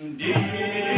Indeed.